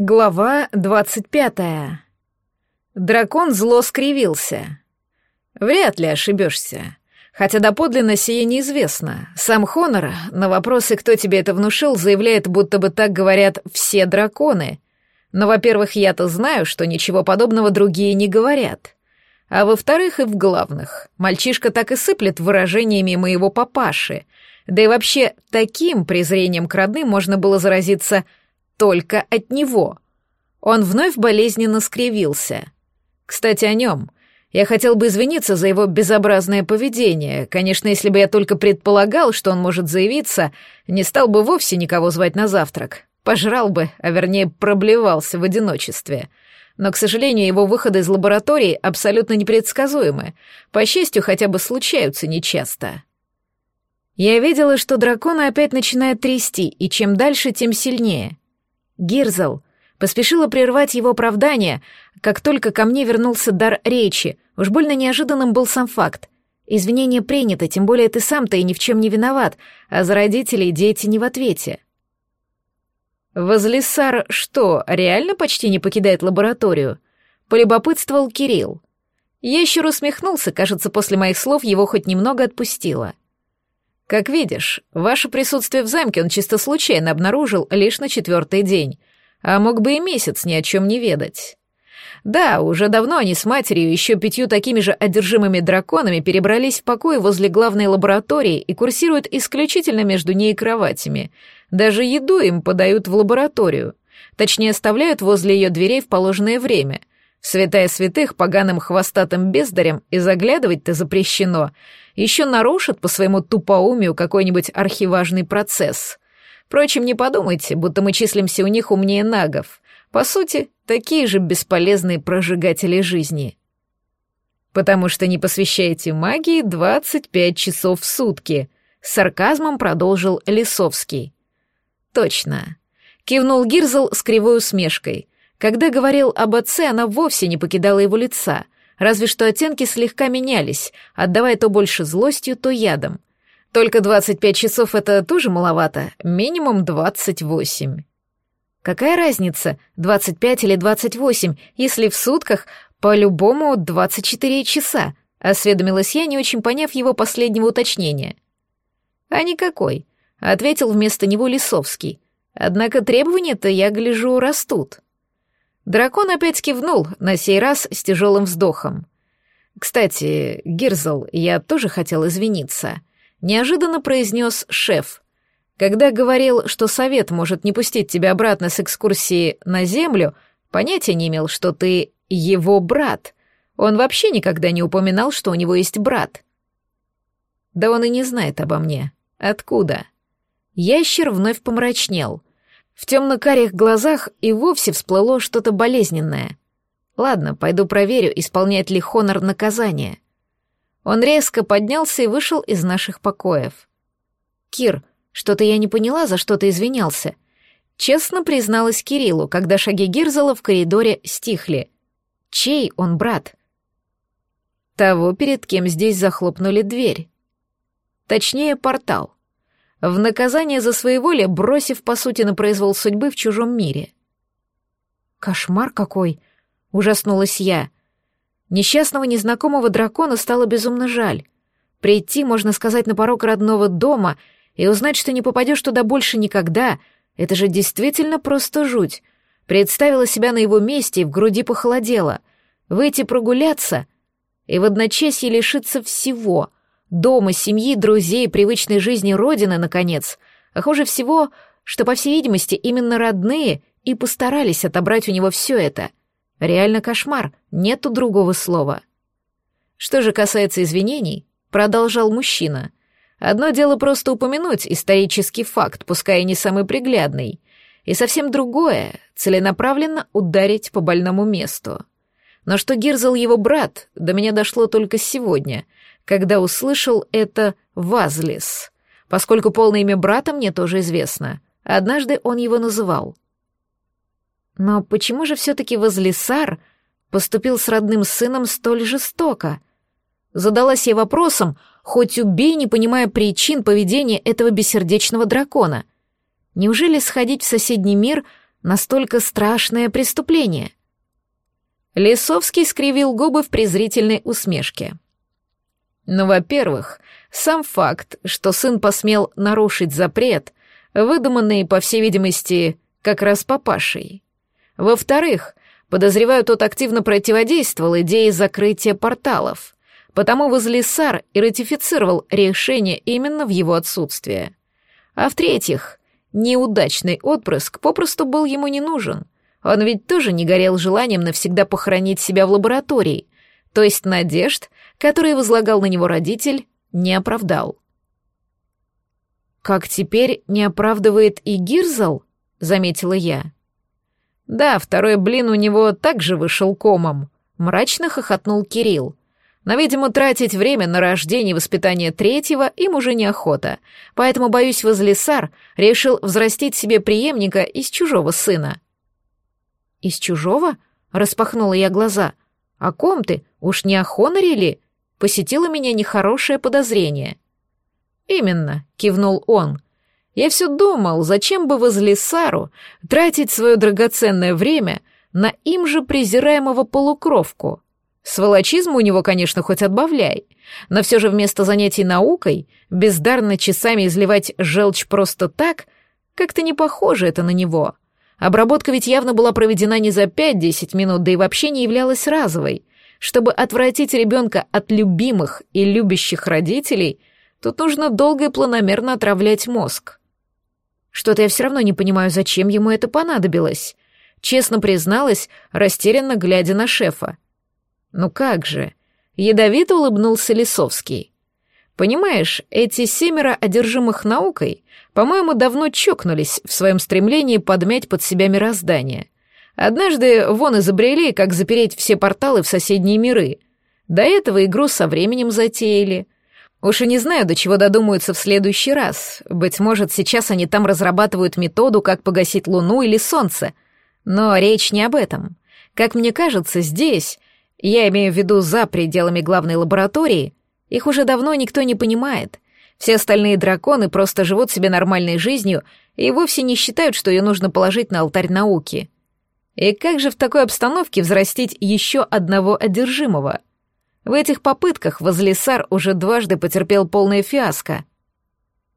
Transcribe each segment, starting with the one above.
Глава двадцать пятая. Дракон зло скривился. Вряд ли ошибешься. Хотя доподлинно сие неизвестно. Сам Хонор на вопросы, кто тебе это внушил, заявляет, будто бы так говорят все драконы. Но, во-первых, я-то знаю, что ничего подобного другие не говорят. А во-вторых, и в главных, мальчишка так и сыплет выражениями моего папаши. Да и вообще, таким презрением к родным можно было заразиться только от него. Он вновь болезненно скривился. Кстати, о нем. Я хотел бы извиниться за его безобразное поведение. Конечно, если бы я только предполагал, что он может заявиться, не стал бы вовсе никого звать на завтрак. Пожрал бы, а вернее проблевался в одиночестве. Но, к сожалению, его выходы из лаборатории абсолютно непредсказуемы. По счастью, хотя бы случаются нечасто. Я видела, что дракона опять начинает трясти, и чем дальше, тем сильнее. Гирзл поспешила прервать его оправдание, как только ко мне вернулся дар речи. Уж больно неожиданным был сам факт. Извинения приняты, тем более ты сам-то и ни в чем не виноват, а за родителей дети не в ответе. Возлисар что, реально почти не покидает лабораторию? Полюбопытствовал Кирилл. Ящер усмехнулся, кажется, после моих слов его хоть немного отпустило. Как видишь, ваше присутствие в замке он чисто случайно обнаружил лишь на четвертый день, а мог бы и месяц ни о чем не ведать. Да, уже давно они с матерью еще пятью такими же одержимыми драконами перебрались в покой возле главной лаборатории и курсируют исключительно между ней и кроватями. Даже еду им подают в лабораторию. Точнее, оставляют возле ее дверей в положенное время. Святая святых поганым хвостатым бездарям и заглядывать-то запрещено — еще нарушат по своему тупоумию какой-нибудь архиважный процесс. Впрочем, не подумайте, будто мы числимся у них умнее нагов. По сути, такие же бесполезные прожигатели жизни. Потому что не посвящаете магии 25 часов в сутки, с сарказмом продолжил Лисовский. Точно. Кивнул Гирзл с кривой усмешкой. Когда говорил об отце, она вовсе не покидала его лица — разве что оттенки слегка менялись, отдавая то больше злостью, то ядом. Только 25 часов — это тоже маловато, минимум 28. Какая разница, 25 или 28, если в сутках по-любому 24 часа, осведомилась я, не очень поняв его последнего уточнения. А никакой, ответил вместо него Лисовский. Однако требования-то, я гляжу, растут. Дракон опять кивнул, на сей раз с тяжелым вздохом. «Кстати, Гирзл, я тоже хотел извиниться», — неожиданно произнес шеф. «Когда говорил, что совет может не пустить тебя обратно с экскурсии на Землю, понятия не имел, что ты его брат. Он вообще никогда не упоминал, что у него есть брат». «Да он и не знает обо мне. Откуда?» Ящер вновь помрачнел — в темно-карих глазах и вовсе всплыло что-то болезненное. Ладно, пойду проверю, исполняет ли Хонор наказание. Он резко поднялся и вышел из наших покоев. «Кир, что-то я не поняла, за что ты извинялся». Честно призналась Кириллу, когда шаги Гирзела в коридоре стихли. «Чей он брат?» Того, перед кем здесь захлопнули дверь. Точнее, портал в наказание за своеволие, бросив, по сути, на произвол судьбы в чужом мире. «Кошмар какой!» — ужаснулась я. Несчастного незнакомого дракона стало безумно жаль. Прийти, можно сказать, на порог родного дома и узнать, что не попадешь туда больше никогда — это же действительно просто жуть. Представила себя на его месте и в груди похолодело. Выйти прогуляться и в одночасье лишиться всего — Дома, семьи, друзей, привычной жизни родины, наконец. А хуже всего, что, по всей видимости, именно родные и постарались отобрать у него все это. Реально кошмар, нету другого слова. Что же касается извинений, продолжал мужчина. Одно дело просто упомянуть исторический факт, пускай и не самый приглядный, и совсем другое — целенаправленно ударить по больному месту. Но что Гирзл его брат, до меня дошло только сегодня — когда услышал это Вазлис, поскольку полное имя брата мне тоже известно. Однажды он его называл. Но почему же все-таки Возлисар поступил с родным сыном столь жестоко? Задалась я вопросом, хоть убей, не понимая причин поведения этого бессердечного дракона. Неужели сходить в соседний мир настолько страшное преступление? Лисовский скривил губы в презрительной усмешке. Ну, во-первых, сам факт, что сын посмел нарушить запрет, выдуманный, по всей видимости, как раз папашей. Во-вторых, подозреваю, тот активно противодействовал идее закрытия порталов, потому Возлисар и ратифицировал решение именно в его отсутствие. А в-третьих, неудачный отпрыск попросту был ему не нужен. Он ведь тоже не горел желанием навсегда похоронить себя в лаборатории, то есть надежд, которые возлагал на него родитель, не оправдал. «Как теперь не оправдывает и Гирзал?» — заметила я. «Да, второй блин у него также вышел комом», — мрачно хохотнул Кирилл. Но, видимо, тратить время на рождение и воспитание третьего им уже неохота, поэтому, боюсь, Возлисар решил взрастить себе преемника из чужого сына. «Из чужого?» — распахнула я глаза. «О ком ты? Уж не о Хоноре ли?» Посетило меня нехорошее подозрение. «Именно», — кивнул он. «Я все думал, зачем бы Возлисару тратить свое драгоценное время на им же презираемого полукровку?» Сволочизм у него, конечно, хоть отбавляй, но все же вместо занятий наукой бездарно часами изливать желчь просто так, как-то не похоже это на него. Обработка ведь явно была проведена не за 5-10 минут, да и вообще не являлась разовой. Чтобы отвратить ребенка от любимых и любящих родителей, тут нужно долго и планомерно отравлять мозг. Что-то я все равно не понимаю, зачем ему это понадобилось. Честно призналась, растерянно глядя на шефа. «Ну как же?» — ядовито улыбнулся Лисовский. «Понимаешь, эти семеро одержимых наукой, по-моему, давно чокнулись в своем стремлении подмять под себя мироздание. Однажды вон изобрели, как запереть все порталы в соседние миры. До этого игру со временем затеяли. Уж и не знаю, до чего додумаются в следующий раз. Быть может, сейчас они там разрабатывают методу, как погасить Луну или Солнце. Но речь не об этом. Как мне кажется, здесь я имею в виду за пределами главной лаборатории, их уже давно никто не понимает. Все остальные драконы просто живут себе нормальной жизнью и вовсе не считают, что ее нужно положить на алтарь науки. И как же в такой обстановке взрастить еще одного одержимого? В этих попытках Возлисар уже дважды потерпел полное фиаско.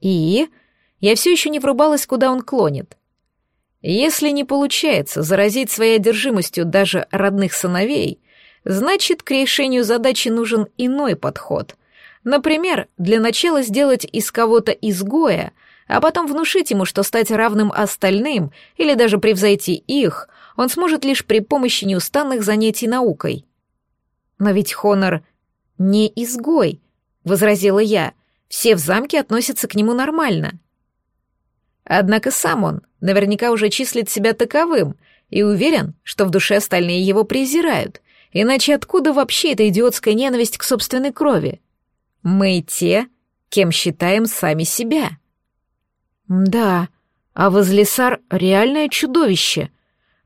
И я все еще не врубалась, куда он клонит. Если не получается заразить своей одержимостью даже родных сыновей — Значит, к решению задачи нужен иной подход. Например, для начала сделать из кого-то изгоя, а потом внушить ему, что стать равным остальным или даже превзойти их он сможет лишь при помощи неустанных занятий наукой. Но ведь Хонор не изгой, возразила я. Все в замке относятся к нему нормально. Однако сам он наверняка уже числит себя таковым и уверен, что в душе остальные его презирают, Иначе откуда вообще эта идиотская ненависть к собственной крови? Мы те, кем считаем сами себя. Да, а Возлисар — реальное чудовище.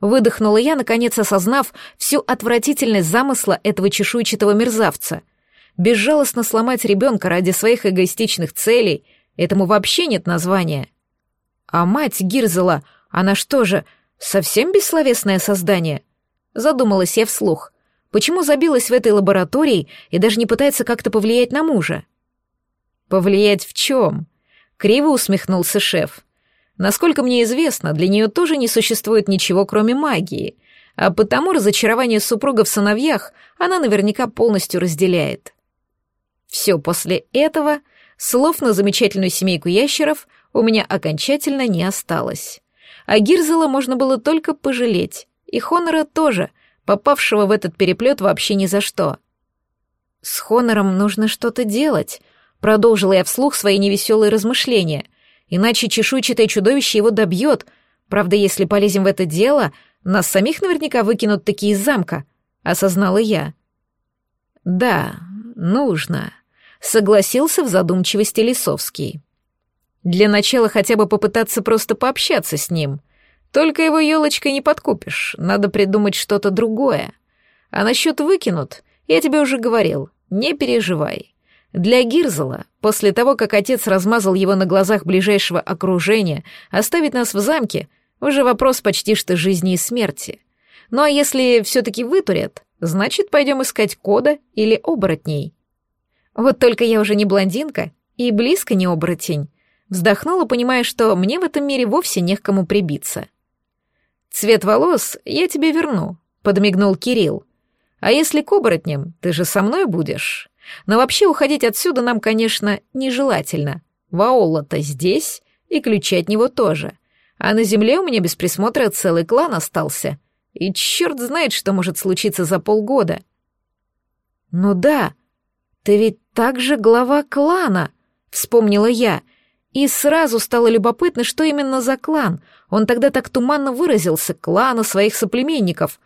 Выдохнула я, наконец осознав всю отвратительность замысла этого чешуйчатого мерзавца. Безжалостно сломать ребенка ради своих эгоистичных целей — этому вообще нет названия. А мать Гирзела, она что же, совсем бессловесное создание? Задумалась я вслух. Почему забилась в этой лаборатории и даже не пытается как-то повлиять на мужа? Повлиять в чем? Криво усмехнулся шеф. Насколько мне известно, для нее тоже не существует ничего, кроме магии, а потому разочарование супруга в сыновьях она наверняка полностью разделяет. Все после этого слов на замечательную семейку ящеров у меня окончательно не осталось. А Гирзела можно было только пожалеть, и Хонора тоже — попавшего в этот переплет вообще ни за что. «С Хонором нужно что-то делать», — продолжила я вслух свои невеселые размышления, «иначе чешуйчатое чудовище его добьет. Правда, если полезем в это дело, нас самих наверняка выкинут такие из замка», — осознала я. «Да, нужно», — согласился в задумчивости Лисовский. «Для начала хотя бы попытаться просто пообщаться с ним», — только его елочкой не подкупишь, надо придумать что-то другое. А насчет выкинут, я тебе уже говорил, не переживай. Для Гирзела, после того, как отец размазал его на глазах ближайшего окружения, оставить нас в замке Уже вопрос почти что жизни и смерти. Ну а если все-таки вытурят, значит, пойдем искать кода или оборотней. Вот только я уже не блондинка и близко не оборотень. Вздохнула, понимая, что мне в этом мире вовсе не к кому прибиться. «Цвет волос я тебе верну», — подмигнул Кирилл. «А если к оборотням, ты же со мной будешь. Но вообще уходить отсюда нам, конечно, нежелательно. Ваолла-то здесь, и ключи от него тоже. А на земле у меня без присмотра целый клан остался. И черт знает, что может случиться за полгода». «Ну да, ты ведь также глава клана», — вспомнила я, и сразу стало любопытно, что именно за клан. Он тогда так туманно выразился, клана своих соплеменников.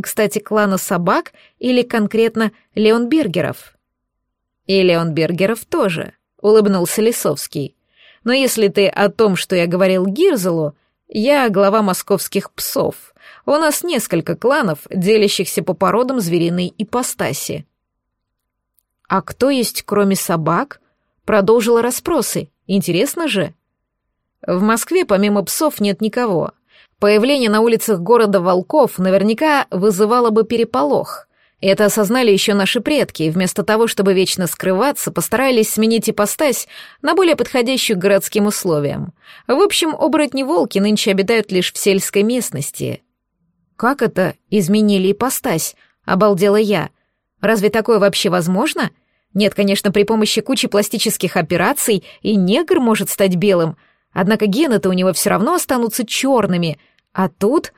Кстати, клана собак или конкретно Леонбергеров? И Леонбергеров тоже, улыбнулся Лисовский. Но если ты о том, что я говорил Гирзелу, я глава московских псов. У нас несколько кланов, делящихся по породам звериной ипостаси. А кто есть, кроме собак? Продолжила расспросы. Интересно же. В Москве помимо псов нет никого. Появление на улицах города волков наверняка вызывало бы переполох. Это осознали еще наши предки, и вместо того, чтобы вечно скрываться, постарались сменить ипостась на более подходящую к городским условиям. В общем, оборотни-волки нынче обитают лишь в сельской местности. «Как это изменили ипостась?» — обалдела я. «Разве такое вообще возможно?» Нет, конечно, при помощи кучи пластических операций и негр может стать белым, однако гены-то у него все равно останутся черными. А тут...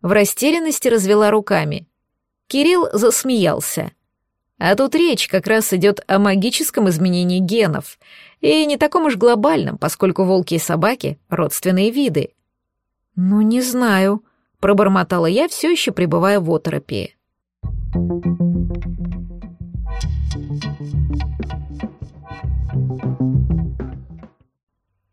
В растерянности развела руками. Кирилл засмеялся. А тут речь как раз идет о магическом изменении генов, и не таком уж глобальном, поскольку волки и собаки — родственные виды. «Ну, не знаю», — пробормотала я, все еще пребывая в оторопи.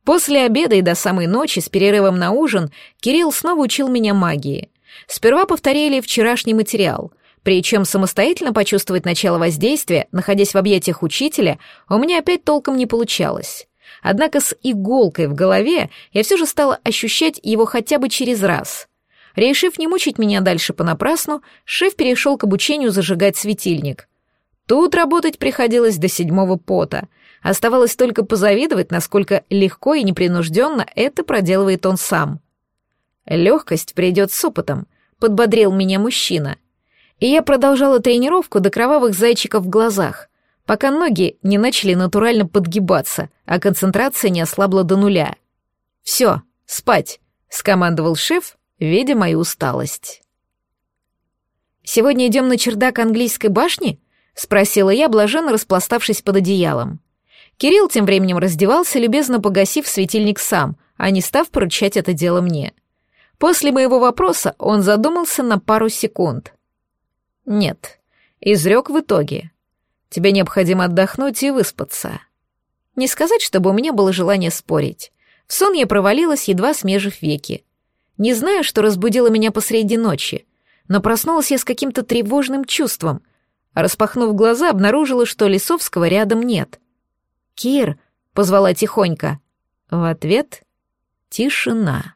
После обеда и до самой ночи с перерывом на ужин Кирилл снова учил меня магии. Сперва повторили вчерашний материал, причем самостоятельно почувствовать начало воздействия, находясь в объятиях учителя, у меня опять толком не получалось. Однако с иголкой в голове я все же стала ощущать его хотя бы через раз. Решив не мучить меня дальше понапрасну, шеф перешел к обучению зажигать светильник. Тут работать приходилось до седьмого пота — Оставалось только позавидовать, насколько легко и непринужденно это проделывает он сам. Легкость придет с опытом, подбодрил меня мужчина. И я продолжала тренировку до кровавых зайчиков в глазах, пока ноги не начали натурально подгибаться, а концентрация не ослабла до нуля. «Все, спать», — скомандовал шеф, видя мою усталость. «Сегодня идем на чердак английской башни?» — спросила я, блаженно распластавшись под одеялом. Кирилл тем временем раздевался, любезно погасив светильник сам, а не став поручать это дело мне. После моего вопроса он задумался на пару секунд. «Нет», — изрек в итоге. «Тебе необходимо отдохнуть и выспаться». Не сказать, чтобы у меня было желание спорить. В сон я провалилась, едва смежив веки. Не знаю, что разбудило меня посреди ночи, но проснулась я с каким-то тревожным чувством. Распахнув глаза, обнаружила, что Лисовского рядом нет. «Кир!» — позвала тихонько. В ответ — тишина.